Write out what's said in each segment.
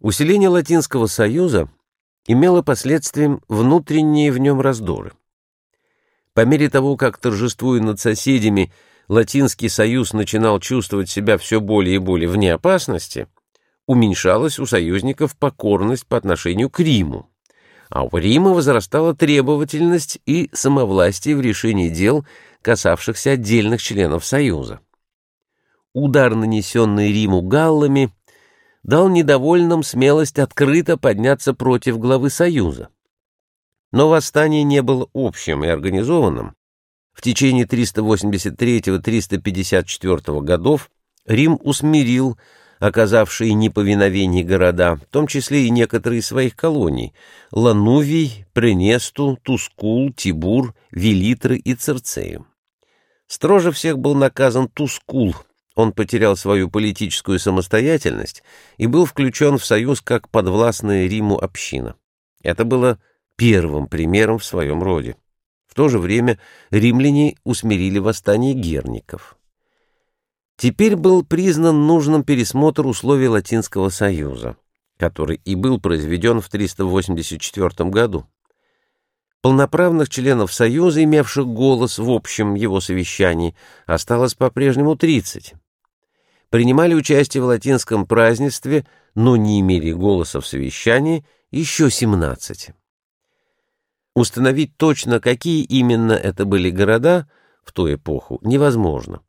Усиление Латинского Союза имело последствием внутренние в нем раздоры. По мере того, как, торжествуя над соседями, Латинский Союз начинал чувствовать себя все более и более вне опасности, уменьшалась у союзников покорность по отношению к Риму, а у Рима возрастала требовательность и самовластие в решении дел, касавшихся отдельных членов Союза. Удар, нанесенный Риму галлами, дал недовольным смелость открыто подняться против главы Союза. Но восстание не было общим и организованным. В течение 383-354 годов Рим усмирил оказавшие неповиновение города, в том числе и некоторые своих колоний – Ланувий, Пренесту, Тускул, Тибур, Велитры и Церцею. Строже всех был наказан Тускул – он потерял свою политическую самостоятельность и был включен в союз как подвластная Риму община. Это было первым примером в своем роде. В то же время римляне усмирили восстание герников. Теперь был признан нужным пересмотр условий Латинского союза, который и был произведен в 384 году. Полноправных членов Союза, имевших голос в общем его совещании, осталось по-прежнему 30 принимали участие в латинском празднестве, но не имели голоса в совещании, еще 17. Установить точно, какие именно это были города в ту эпоху, невозможно.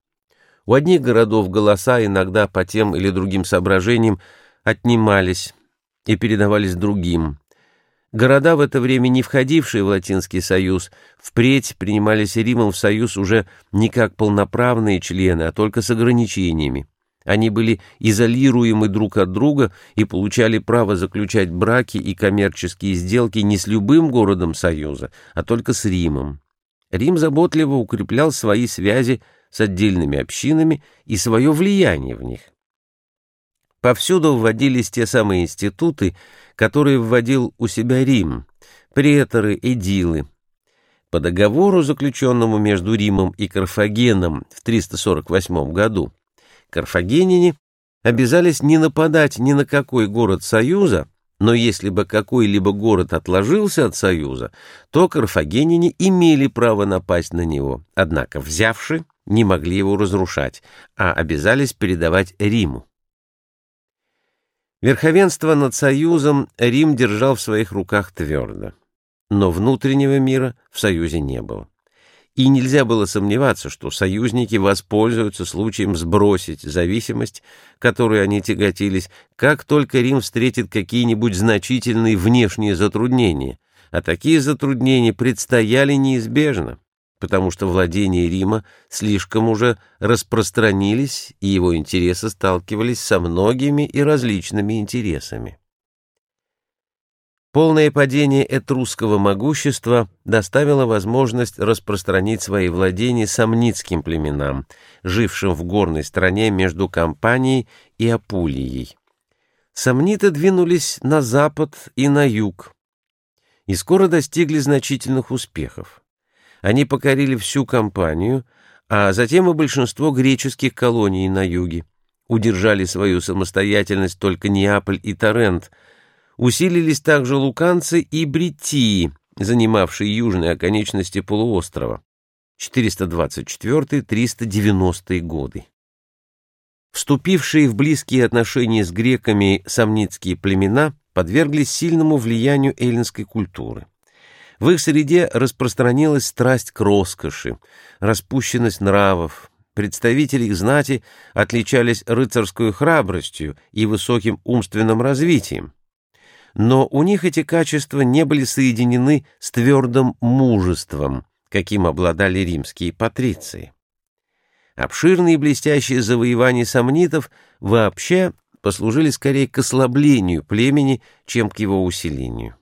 У одних городов голоса иногда по тем или другим соображениям отнимались и передавались другим. Города, в это время не входившие в Латинский Союз, впредь принимались Римом в Союз уже не как полноправные члены, а только с ограничениями. Они были изолируемы друг от друга и получали право заключать браки и коммерческие сделки не с любым городом Союза, а только с Римом. Рим заботливо укреплял свои связи с отдельными общинами и свое влияние в них. Повсюду вводились те самые институты, которые вводил у себя Рим, преторы, эдилы. По договору, заключенному между Римом и Карфагеном в 348 году, Карфагенине обязались не нападать ни на какой город Союза, но если бы какой-либо город отложился от Союза, то карфагенине имели право напасть на него, однако, взявши, не могли его разрушать, а обязались передавать Риму. Верховенство над Союзом Рим держал в своих руках твердо, но внутреннего мира в Союзе не было и нельзя было сомневаться, что союзники воспользуются случаем сбросить зависимость, которой они тяготились, как только Рим встретит какие-нибудь значительные внешние затруднения, а такие затруднения предстояли неизбежно, потому что владения Рима слишком уже распространились, и его интересы сталкивались со многими и различными интересами. Полное падение этрусского могущества доставило возможность распространить свои владения сомницким племенам, жившим в горной стране между Кампанией и Апулией. Сомниты двинулись на запад и на юг, и скоро достигли значительных успехов. Они покорили всю Кампанию, а затем и большинство греческих колоний на юге, удержали свою самостоятельность только Неаполь и Торрент – Усилились также луканцы и бритии, занимавшие южные оконечности полуострова. 424-390 годы. Вступившие в близкие отношения с греками сомницкие племена подверглись сильному влиянию эллинской культуры. В их среде распространилась страсть к роскоши, распущенность нравов, представители их знати отличались рыцарской храбростью и высоким умственным развитием но у них эти качества не были соединены с твердым мужеством, каким обладали римские патриции. Обширные и блестящие завоевания сомнитов вообще послужили скорее к ослаблению племени, чем к его усилению.